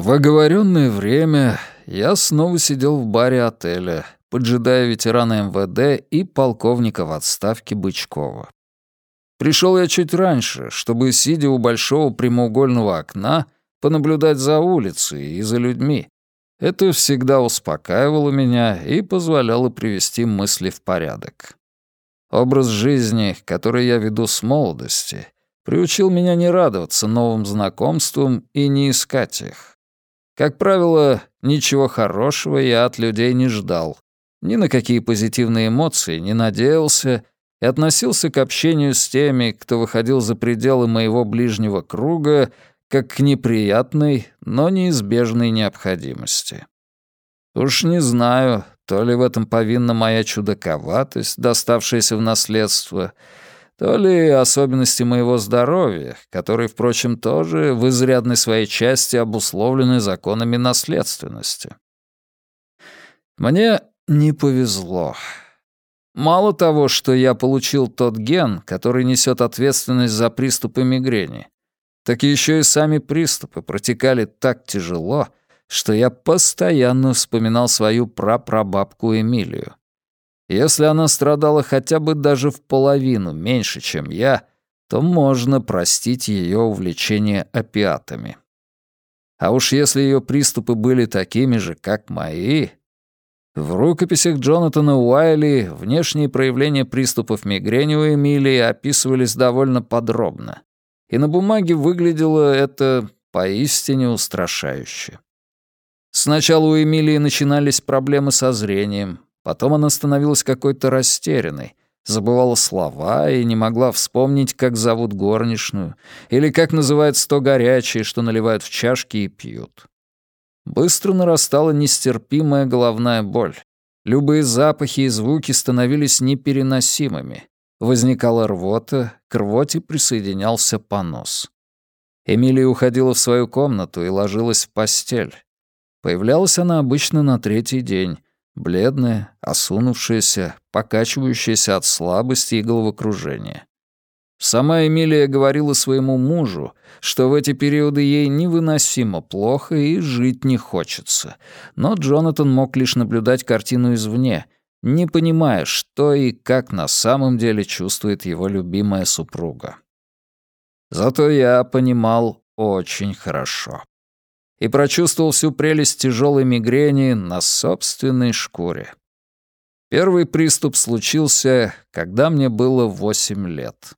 В оговоренное время я снова сидел в баре отеля, поджидая ветерана МВД и полковника в отставке Бычкова. Пришел я чуть раньше, чтобы, сидя у большого прямоугольного окна, понаблюдать за улицей и за людьми. Это всегда успокаивало меня и позволяло привести мысли в порядок. Образ жизни, который я веду с молодости, приучил меня не радоваться новым знакомствам и не искать их. Как правило, ничего хорошего я от людей не ждал, ни на какие позитивные эмоции не надеялся и относился к общению с теми, кто выходил за пределы моего ближнего круга, как к неприятной, но неизбежной необходимости. Уж не знаю, то ли в этом повинна моя чудаковатость, доставшаяся в наследство, то ли особенности моего здоровья, которые, впрочем, тоже в изрядной своей части обусловлены законами наследственности. Мне не повезло. Мало того, что я получил тот ген, который несет ответственность за приступы мигрени, так еще и сами приступы протекали так тяжело, что я постоянно вспоминал свою прапрабабку Эмилию. Если она страдала хотя бы даже в половину меньше, чем я, то можно простить ее увлечение опиатами. А уж если ее приступы были такими же, как мои... В рукописях Джонатана Уайли внешние проявления приступов мигрени у Эмилии описывались довольно подробно, и на бумаге выглядело это поистине устрашающе. Сначала у Эмилии начинались проблемы со зрением, Потом она становилась какой-то растерянной, забывала слова и не могла вспомнить, как зовут горничную, или как называется то горячее, что наливают в чашки и пьют. Быстро нарастала нестерпимая головная боль. Любые запахи и звуки становились непереносимыми. Возникала рвота, к рвоте присоединялся понос. Эмилия уходила в свою комнату и ложилась в постель. Появлялась она обычно на третий день, бледная, осунувшаяся, покачивающаяся от слабости и головокружения. Сама Эмилия говорила своему мужу, что в эти периоды ей невыносимо плохо и жить не хочется, но Джонатан мог лишь наблюдать картину извне, не понимая, что и как на самом деле чувствует его любимая супруга. Зато я понимал очень хорошо и прочувствовал всю прелесть тяжелой мигрени на собственной шкуре. Первый приступ случился, когда мне было восемь лет.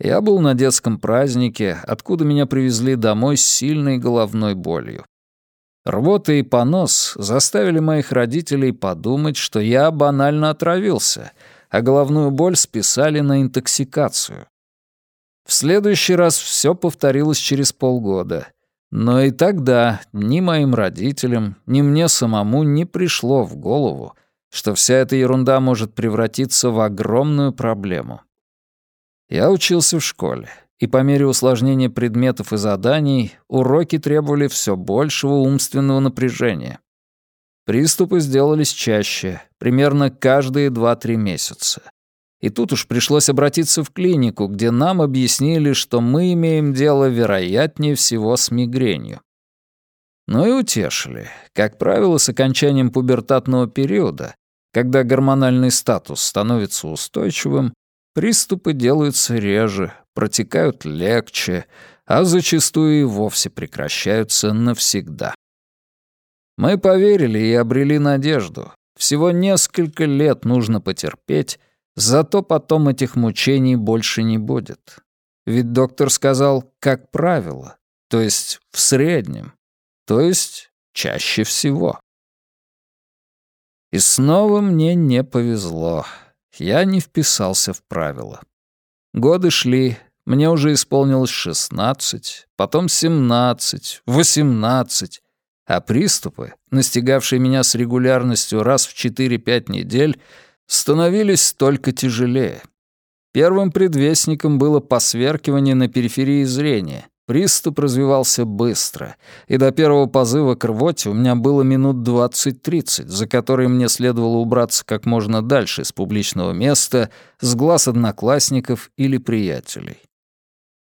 Я был на детском празднике, откуда меня привезли домой с сильной головной болью. Рвота и понос заставили моих родителей подумать, что я банально отравился, а головную боль списали на интоксикацию. В следующий раз все повторилось через полгода — но и тогда ни моим родителям, ни мне самому не пришло в голову, что вся эта ерунда может превратиться в огромную проблему. Я учился в школе, и по мере усложнения предметов и заданий уроки требовали все большего умственного напряжения. Приступы сделались чаще, примерно каждые 2-3 месяца. И тут уж пришлось обратиться в клинику, где нам объяснили, что мы имеем дело, вероятнее всего, с мигренью. Ну и утешили. Как правило, с окончанием пубертатного периода, когда гормональный статус становится устойчивым, приступы делаются реже, протекают легче, а зачастую и вовсе прекращаются навсегда. Мы поверили и обрели надежду. Всего несколько лет нужно потерпеть, Зато потом этих мучений больше не будет. Ведь доктор сказал «как правило», то есть в среднем, то есть чаще всего. И снова мне не повезло. Я не вписался в правила. Годы шли, мне уже исполнилось шестнадцать, потом семнадцать, восемнадцать, а приступы, настигавшие меня с регулярностью раз в четыре-пять недель, становились только тяжелее. Первым предвестником было посверкивание на периферии зрения. Приступ развивался быстро, и до первого позыва к рвоте у меня было минут 20-30, за которые мне следовало убраться как можно дальше из публичного места, с глаз одноклассников или приятелей.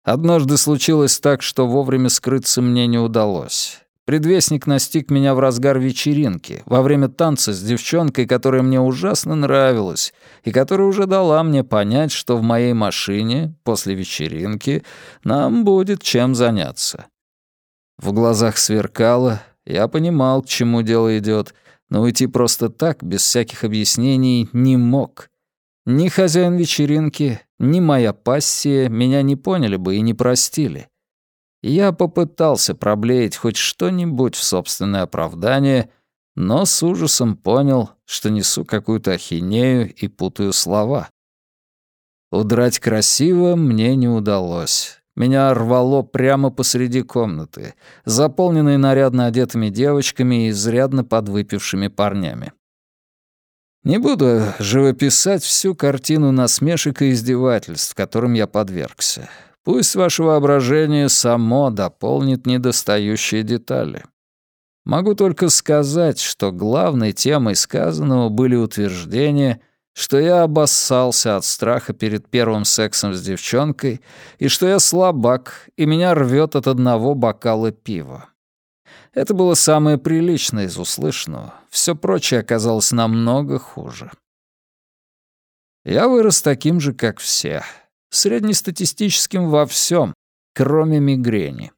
Однажды случилось так, что вовремя скрыться мне не удалось. Предвестник настиг меня в разгар вечеринки, во время танца с девчонкой, которая мне ужасно нравилась, и которая уже дала мне понять, что в моей машине, после вечеринки, нам будет чем заняться. В глазах сверкало, я понимал, к чему дело идет, но уйти просто так, без всяких объяснений, не мог. Ни хозяин вечеринки, ни моя пассия меня не поняли бы и не простили. Я попытался проблеять хоть что-нибудь в собственное оправдание, но с ужасом понял, что несу какую-то ахинею и путаю слова. Удрать красиво мне не удалось. Меня рвало прямо посреди комнаты, заполненной нарядно одетыми девочками и изрядно подвыпившими парнями. Не буду живописать всю картину насмешек и издевательств, которым я подвергся. Пусть ваше воображение само дополнит недостающие детали. Могу только сказать, что главной темой сказанного были утверждения, что я обоссался от страха перед первым сексом с девчонкой и что я слабак, и меня рвет от одного бокала пива. Это было самое приличное из услышанного. Все прочее оказалось намного хуже. Я вырос таким же, как все — среднестатистическим во всем, кроме мигрени.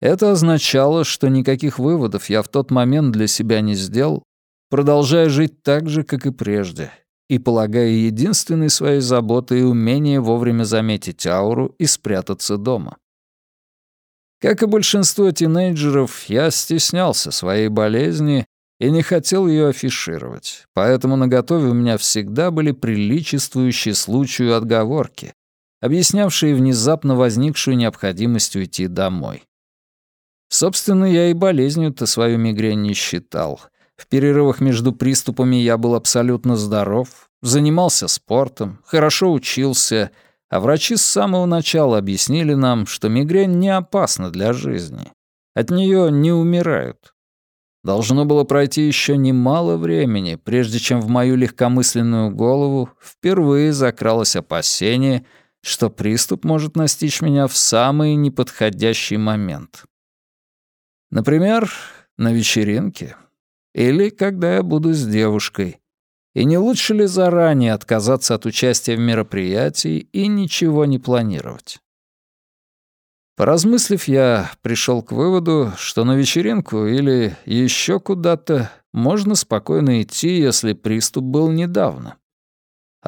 Это означало, что никаких выводов я в тот момент для себя не сделал, продолжая жить так же, как и прежде, и полагая единственной своей заботой умение вовремя заметить ауру и спрятаться дома. Как и большинство тинейджеров, я стеснялся своей болезни и не хотел ее афишировать, поэтому на готове у меня всегда были приличествующие случаю отговорки, объяснявшие внезапно возникшую необходимость уйти домой. Собственно, я и болезнью-то свою мигрень не считал. В перерывах между приступами я был абсолютно здоров, занимался спортом, хорошо учился, а врачи с самого начала объяснили нам, что мигрень не опасна для жизни. От нее не умирают. Должно было пройти еще немало времени, прежде чем в мою легкомысленную голову впервые закралось опасение — что приступ может настичь меня в самый неподходящий момент. Например, на вечеринке. Или когда я буду с девушкой. И не лучше ли заранее отказаться от участия в мероприятии и ничего не планировать? Поразмыслив, я пришел к выводу, что на вечеринку или еще куда-то можно спокойно идти, если приступ был недавно.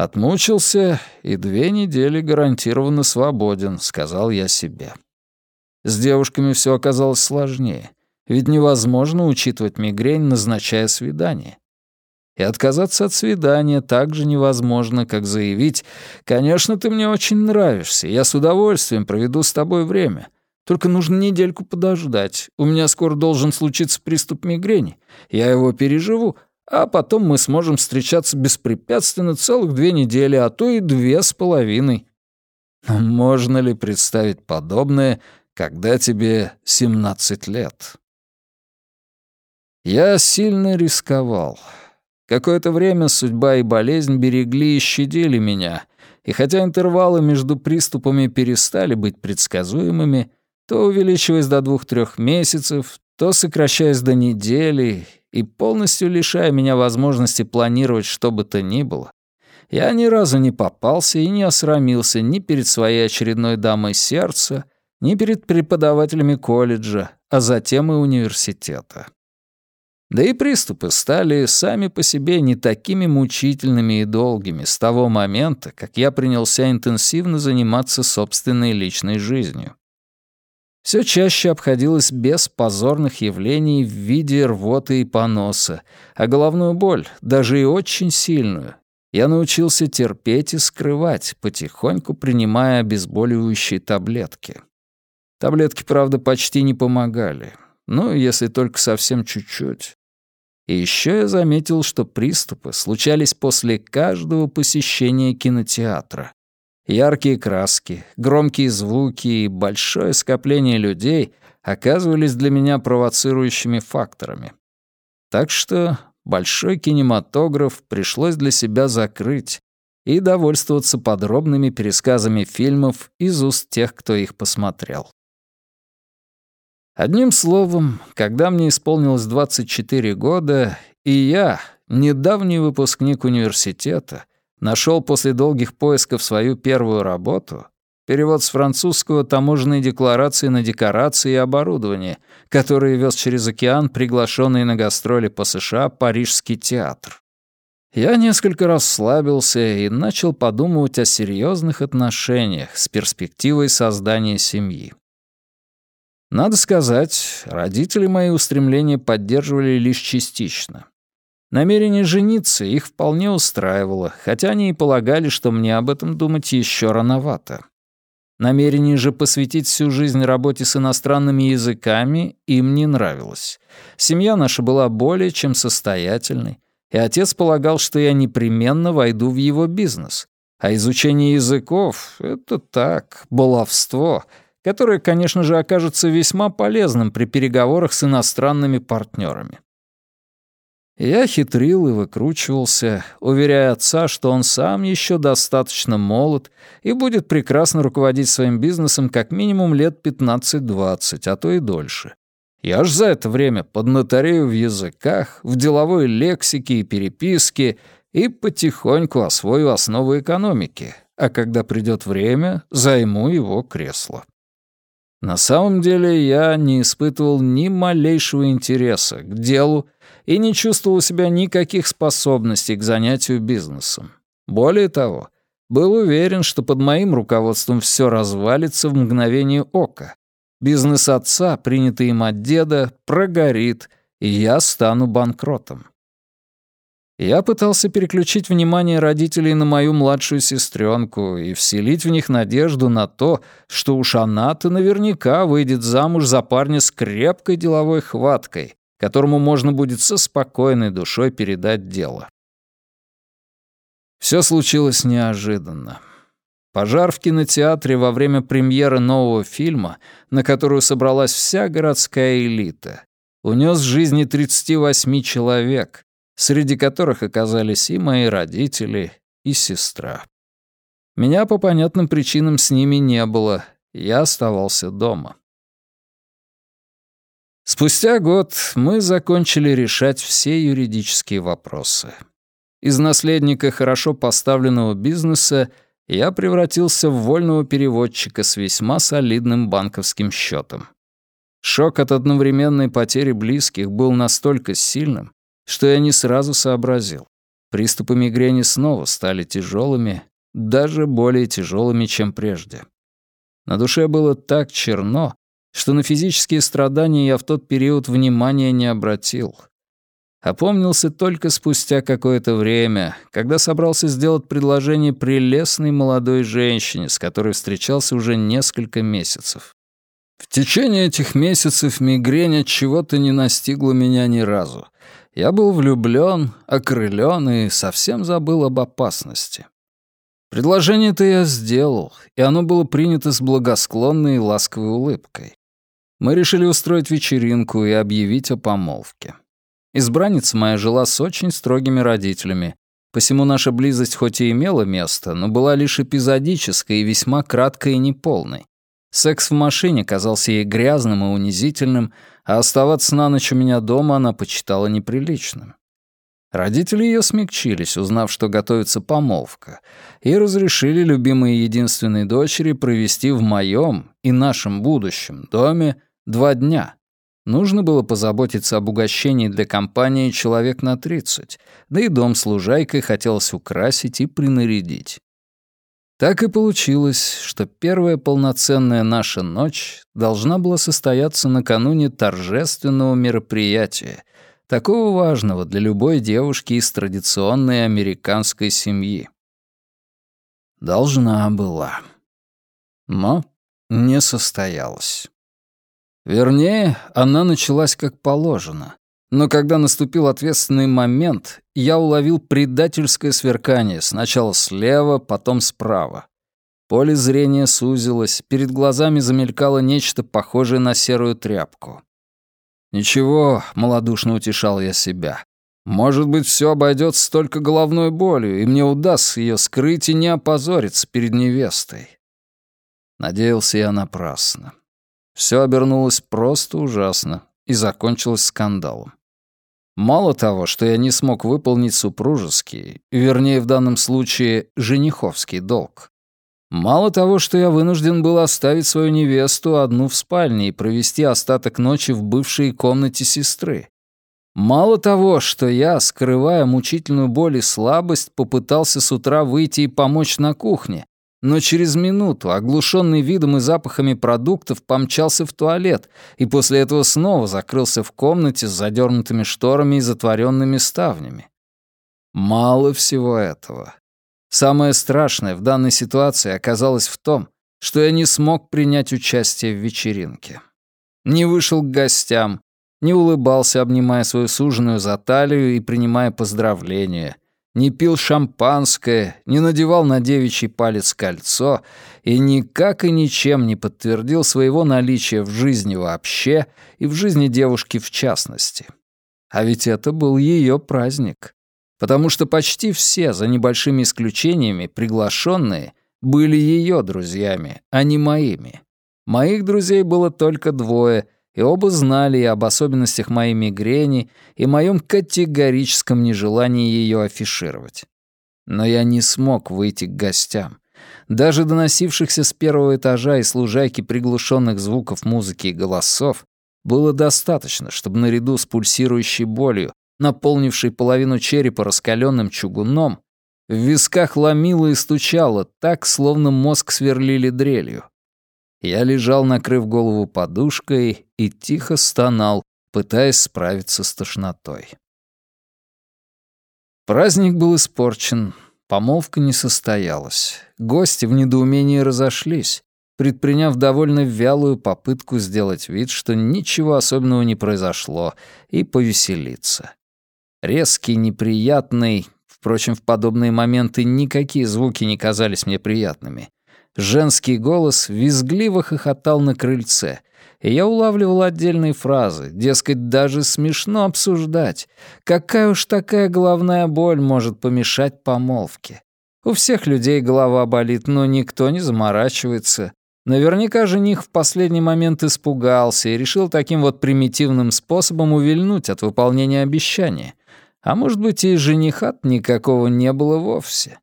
«Отмучился, и две недели гарантированно свободен», — сказал я себе. С девушками все оказалось сложнее, ведь невозможно учитывать мигрень, назначая свидание. И отказаться от свидания так же невозможно, как заявить «Конечно, ты мне очень нравишься, я с удовольствием проведу с тобой время». Только нужно недельку подождать. У меня скоро должен случиться приступ мигрени. Я его переживу, а потом мы сможем встречаться беспрепятственно целых две недели, а то и две с половиной. можно ли представить подобное, когда тебе 17 лет? Я сильно рисковал. Какое-то время судьба и болезнь берегли и щадили меня, и хотя интервалы между приступами перестали быть предсказуемыми, то увеличиваясь до двух-трех месяцев, то сокращаясь до недели и полностью лишая меня возможности планировать что бы то ни было, я ни разу не попался и не осрамился ни перед своей очередной дамой сердца, ни перед преподавателями колледжа, а затем и университета. Да и приступы стали сами по себе не такими мучительными и долгими с того момента, как я принялся интенсивно заниматься собственной личной жизнью все чаще обходилось без позорных явлений в виде рвоты и поноса, а головную боль, даже и очень сильную, я научился терпеть и скрывать, потихоньку принимая обезболивающие таблетки. Таблетки, правда, почти не помогали, ну, если только совсем чуть-чуть. И еще я заметил, что приступы случались после каждого посещения кинотеатра. Яркие краски, громкие звуки и большое скопление людей оказывались для меня провоцирующими факторами. Так что большой кинематограф пришлось для себя закрыть и довольствоваться подробными пересказами фильмов из уст тех, кто их посмотрел. Одним словом, когда мне исполнилось 24 года, и я, недавний выпускник университета, нашел после долгих поисков свою первую работу, перевод с французского таможенной декларации на декорации и оборудование, которые вез через океан приглашенный на гастроли по США Парижский театр. Я несколько расслабился и начал подумывать о серьезных отношениях с перспективой создания семьи. Надо сказать, родители мои устремления поддерживали лишь частично. Намерение жениться их вполне устраивало, хотя они и полагали, что мне об этом думать еще рановато. Намерение же посвятить всю жизнь работе с иностранными языками им не нравилось. Семья наша была более чем состоятельной, и отец полагал, что я непременно войду в его бизнес. А изучение языков — это так, баловство, которое, конечно же, окажется весьма полезным при переговорах с иностранными партнерами. Я хитрил и выкручивался, уверяя отца, что он сам еще достаточно молод и будет прекрасно руководить своим бизнесом как минимум лет 15-20, а то и дольше. Я ж за это время поднаторею в языках, в деловой лексике и переписке и потихоньку освою основы экономики, а когда придет время, займу его кресло. На самом деле я не испытывал ни малейшего интереса к делу и не чувствовал себя никаких способностей к занятию бизнесом. Более того, был уверен, что под моим руководством все развалится в мгновение ока, Бизнес отца, принятый им от деда, прогорит, и я стану банкротом. Я пытался переключить внимание родителей на мою младшую сестренку и вселить в них надежду на то, что уж она-то наверняка выйдет замуж за парня с крепкой деловой хваткой, которому можно будет со спокойной душой передать дело. Все случилось неожиданно. Пожар в кинотеатре во время премьеры нового фильма, на которую собралась вся городская элита, унес жизни 38 человек, среди которых оказались и мои родители, и сестра. Меня по понятным причинам с ними не было, я оставался дома. Спустя год мы закончили решать все юридические вопросы. Из наследника хорошо поставленного бизнеса я превратился в вольного переводчика с весьма солидным банковским счетом. Шок от одновременной потери близких был настолько сильным, что я не сразу сообразил. Приступы мигрени снова стали тяжелыми, даже более тяжелыми, чем прежде. На душе было так черно, что на физические страдания я в тот период внимания не обратил. Опомнился только спустя какое-то время, когда собрался сделать предложение прелестной молодой женщине, с которой встречался уже несколько месяцев. В течение этих месяцев мигрень от чего-то не настигла меня ни разу. Я был влюблён, окрылён и совсем забыл об опасности. Предложение-то я сделал, и оно было принято с благосклонной и ласковой улыбкой. Мы решили устроить вечеринку и объявить о помолвке. Избранница моя жила с очень строгими родителями, посему наша близость хоть и имела место, но была лишь эпизодической и весьма краткой и неполной. Секс в машине казался ей грязным и унизительным, а оставаться на ночь у меня дома она почитала неприличным. Родители ее смягчились, узнав, что готовится помолвка, и разрешили любимой единственной дочери провести в моем и нашем будущем доме два дня — Нужно было позаботиться об угощении для компании человек на 30, да и дом с лужайкой хотелось украсить и принарядить. Так и получилось, что первая полноценная наша ночь должна была состояться накануне торжественного мероприятия, такого важного для любой девушки из традиционной американской семьи. Должна была. Но не состоялась. Вернее, она началась как положено. Но когда наступил ответственный момент, я уловил предательское сверкание сначала слева, потом справа. Поле зрения сузилось, перед глазами замелькало нечто похожее на серую тряпку. «Ничего», — малодушно утешал я себя. «Может быть, все обойдется только головной болью, и мне удастся ее скрыть и не опозориться перед невестой». Надеялся я напрасно. Все обернулось просто ужасно и закончилось скандалом. Мало того, что я не смог выполнить супружеский, вернее, в данном случае, жениховский долг. Мало того, что я вынужден был оставить свою невесту одну в спальне и провести остаток ночи в бывшей комнате сестры. Мало того, что я, скрывая мучительную боль и слабость, попытался с утра выйти и помочь на кухне, но через минуту, оглушенный видом и запахами продуктов, помчался в туалет и после этого снова закрылся в комнате с задернутыми шторами и затворенными ставнями. Мало всего этого. Самое страшное в данной ситуации оказалось в том, что я не смог принять участие в вечеринке. Не вышел к гостям, не улыбался, обнимая свою суженую за талию и принимая поздравления, не пил шампанское, не надевал на девичий палец кольцо и никак и ничем не подтвердил своего наличия в жизни вообще и в жизни девушки в частности. А ведь это был ее праздник. Потому что почти все, за небольшими исключениями, приглашенные, были ее друзьями, а не моими. Моих друзей было только двое — и оба знали и об особенностях моей мигрени, и моем категорическом нежелании ее афишировать. Но я не смог выйти к гостям. Даже доносившихся с первого этажа и служайки приглушенных звуков музыки и голосов было достаточно, чтобы наряду с пульсирующей болью, наполнившей половину черепа раскаленным чугуном, в висках ломило и стучало так, словно мозг сверлили дрелью. Я лежал, накрыв голову подушкой, и тихо стонал, пытаясь справиться с тошнотой. Праздник был испорчен, помолвка не состоялась. Гости в недоумении разошлись, предприняв довольно вялую попытку сделать вид, что ничего особенного не произошло, и повеселиться. Резкий, неприятный, впрочем, в подобные моменты никакие звуки не казались мне приятными — Женский голос визгливо хохотал на крыльце, и я улавливал отдельные фразы, дескать, даже смешно обсуждать, какая уж такая головная боль может помешать помолвке. У всех людей голова болит, но никто не заморачивается. Наверняка жених в последний момент испугался и решил таким вот примитивным способом увильнуть от выполнения обещания. А может быть, и жениха никакого не было вовсе.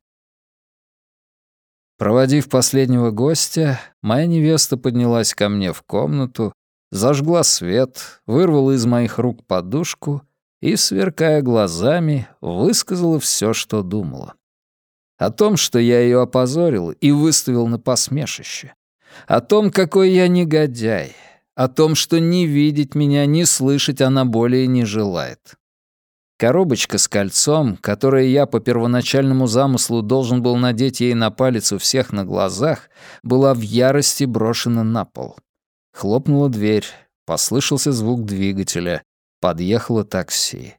Проводив последнего гостя, моя невеста поднялась ко мне в комнату, зажгла свет, вырвала из моих рук подушку и, сверкая глазами, высказала все, что думала. О том, что я ее опозорил и выставил на посмешище. О том, какой я негодяй. О том, что не видеть меня, не слышать она более не желает. Коробочка с кольцом, которое я по первоначальному замыслу должен был надеть ей на палец у всех на глазах, была в ярости брошена на пол. Хлопнула дверь, послышался звук двигателя, подъехало такси.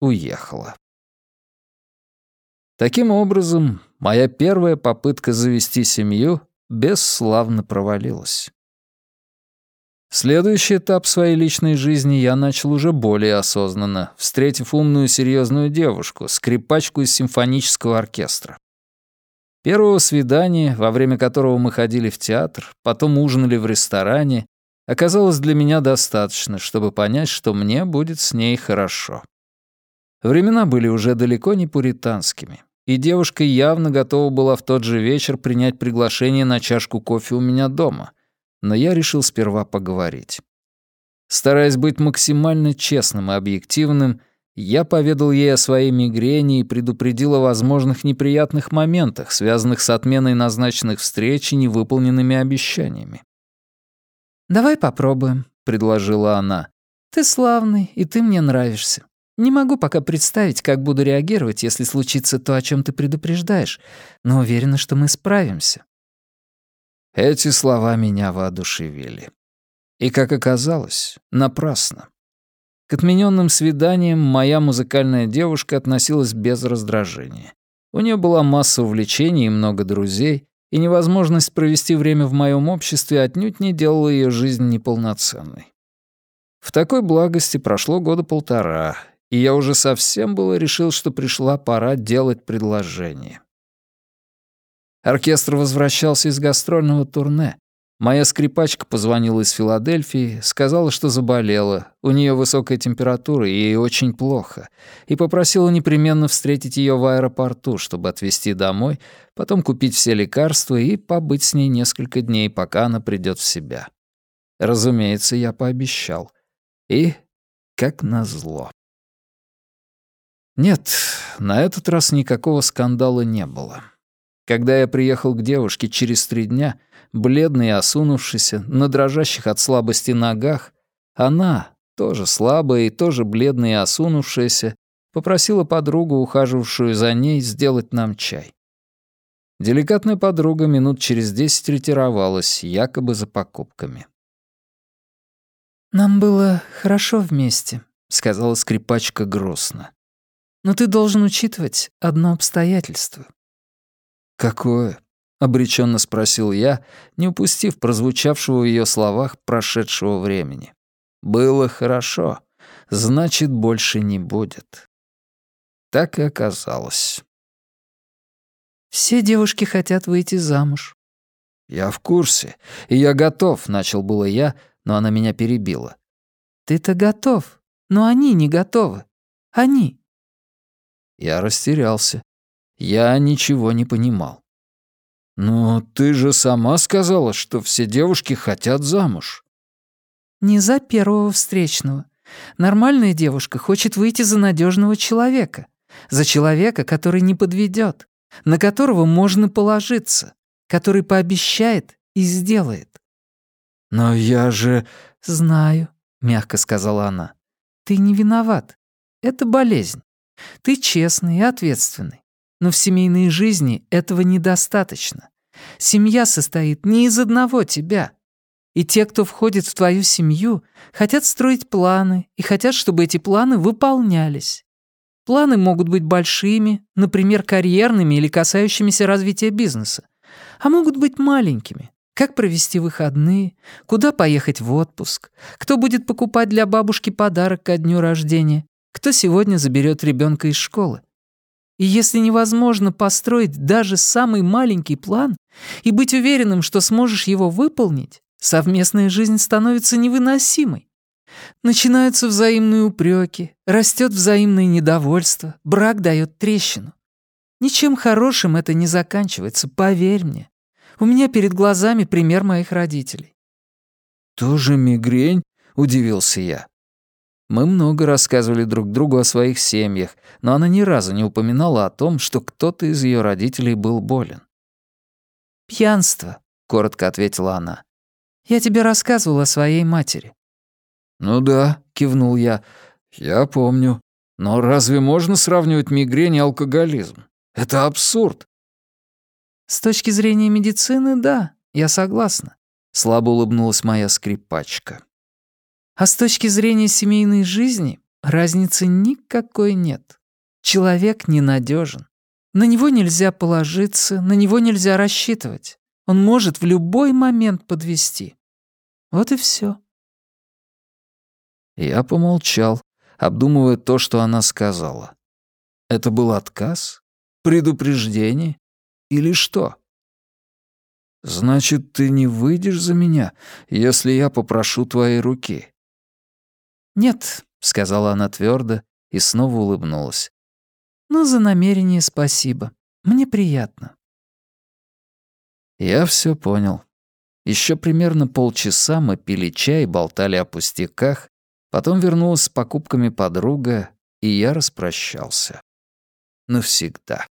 Уехала. Таким образом, моя первая попытка завести семью бесславно провалилась. Следующий этап своей личной жизни я начал уже более осознанно, встретив умную серьезную девушку, скрипачку из симфонического оркестра. Первого свидания, во время которого мы ходили в театр, потом ужинали в ресторане, оказалось для меня достаточно, чтобы понять, что мне будет с ней хорошо. Времена были уже далеко не пуританскими, и девушка явно готова была в тот же вечер принять приглашение на чашку кофе у меня дома но я решил сперва поговорить. Стараясь быть максимально честным и объективным, я поведал ей о своей мигрени и предупредил о возможных неприятных моментах, связанных с отменой назначенных встреч и невыполненными обещаниями. «Давай попробуем», — предложила она. «Ты славный, и ты мне нравишься. Не могу пока представить, как буду реагировать, если случится то, о чем ты предупреждаешь, но уверена, что мы справимся. Эти слова меня воодушевили. И, как оказалось, напрасно. К отмененным свиданиям моя музыкальная девушка относилась без раздражения. У нее была масса увлечений и много друзей, и невозможность провести время в моем обществе отнюдь не делала ее жизнь неполноценной. В такой благости прошло года полтора, и я уже совсем было решил, что пришла пора делать предложение. Оркестр возвращался из гастрольного турне, Моя скрипачка позвонила из Филадельфии, сказала, что заболела, у нее высокая температура и ей очень плохо, и попросила непременно встретить ее в аэропорту, чтобы отвезти домой, потом купить все лекарства и побыть с ней несколько дней, пока она придет в себя. Разумеется, я пообещал. И как назло. Нет, на этот раз никакого скандала не было. Когда я приехал к девушке через три дня, бледный и осунувшийся, на дрожащих от слабости ногах, она, тоже слабая и тоже бледная и осунувшаяся, попросила подругу, ухаживавшую за ней, сделать нам чай. Деликатная подруга минут через десять ретировалась, якобы за покупками. «Нам было хорошо вместе», — сказала скрипачка грустно. «Но ты должен учитывать одно обстоятельство. «Какое?» — обреченно спросил я, не упустив прозвучавшего в ее словах прошедшего времени. «Было хорошо, значит, больше не будет». Так и оказалось. «Все девушки хотят выйти замуж». «Я в курсе, и я готов», — начал было я, но она меня перебила. «Ты-то готов, но они не готовы. Они». Я растерялся. Я ничего не понимал. «Но ты же сама сказала, что все девушки хотят замуж». «Не за первого встречного. Нормальная девушка хочет выйти за надежного человека. За человека, который не подведет, на которого можно положиться, который пообещает и сделает». «Но я же...» «Знаю», — мягко сказала она. «Ты не виноват. Это болезнь. Ты честный и ответственный. Но в семейной жизни этого недостаточно. Семья состоит не из одного тебя. И те, кто входит в твою семью, хотят строить планы и хотят, чтобы эти планы выполнялись. Планы могут быть большими, например, карьерными или касающимися развития бизнеса, а могут быть маленькими. Как провести выходные, куда поехать в отпуск, кто будет покупать для бабушки подарок ко дню рождения, кто сегодня заберет ребенка из школы. И если невозможно построить даже самый маленький план и быть уверенным, что сможешь его выполнить, совместная жизнь становится невыносимой. Начинаются взаимные упреки, растет взаимное недовольство, брак дает трещину. Ничем хорошим это не заканчивается, поверь мне. У меня перед глазами пример моих родителей. «Тоже мигрень?» — удивился я. Мы много рассказывали друг другу о своих семьях, но она ни разу не упоминала о том, что кто-то из ее родителей был болен. «Пьянство», — коротко ответила она. «Я тебе рассказывал о своей матери». «Ну да», — кивнул я, — «я помню. Но разве можно сравнивать мигрень и алкоголизм? Это абсурд». «С точки зрения медицины, да, я согласна», — слабо улыбнулась моя скрипачка. А с точки зрения семейной жизни разницы никакой нет. Человек ненадежен. На него нельзя положиться, на него нельзя рассчитывать. Он может в любой момент подвести. Вот и все. Я помолчал, обдумывая то, что она сказала. Это был отказ? Предупреждение? Или что? «Значит, ты не выйдешь за меня, если я попрошу твоей руки?» «Нет», — сказала она твердо и снова улыбнулась. «Но за намерение спасибо. Мне приятно». Я все понял. Еще примерно полчаса мы пили чай болтали о пустяках, потом вернулась с покупками подруга, и я распрощался. Навсегда.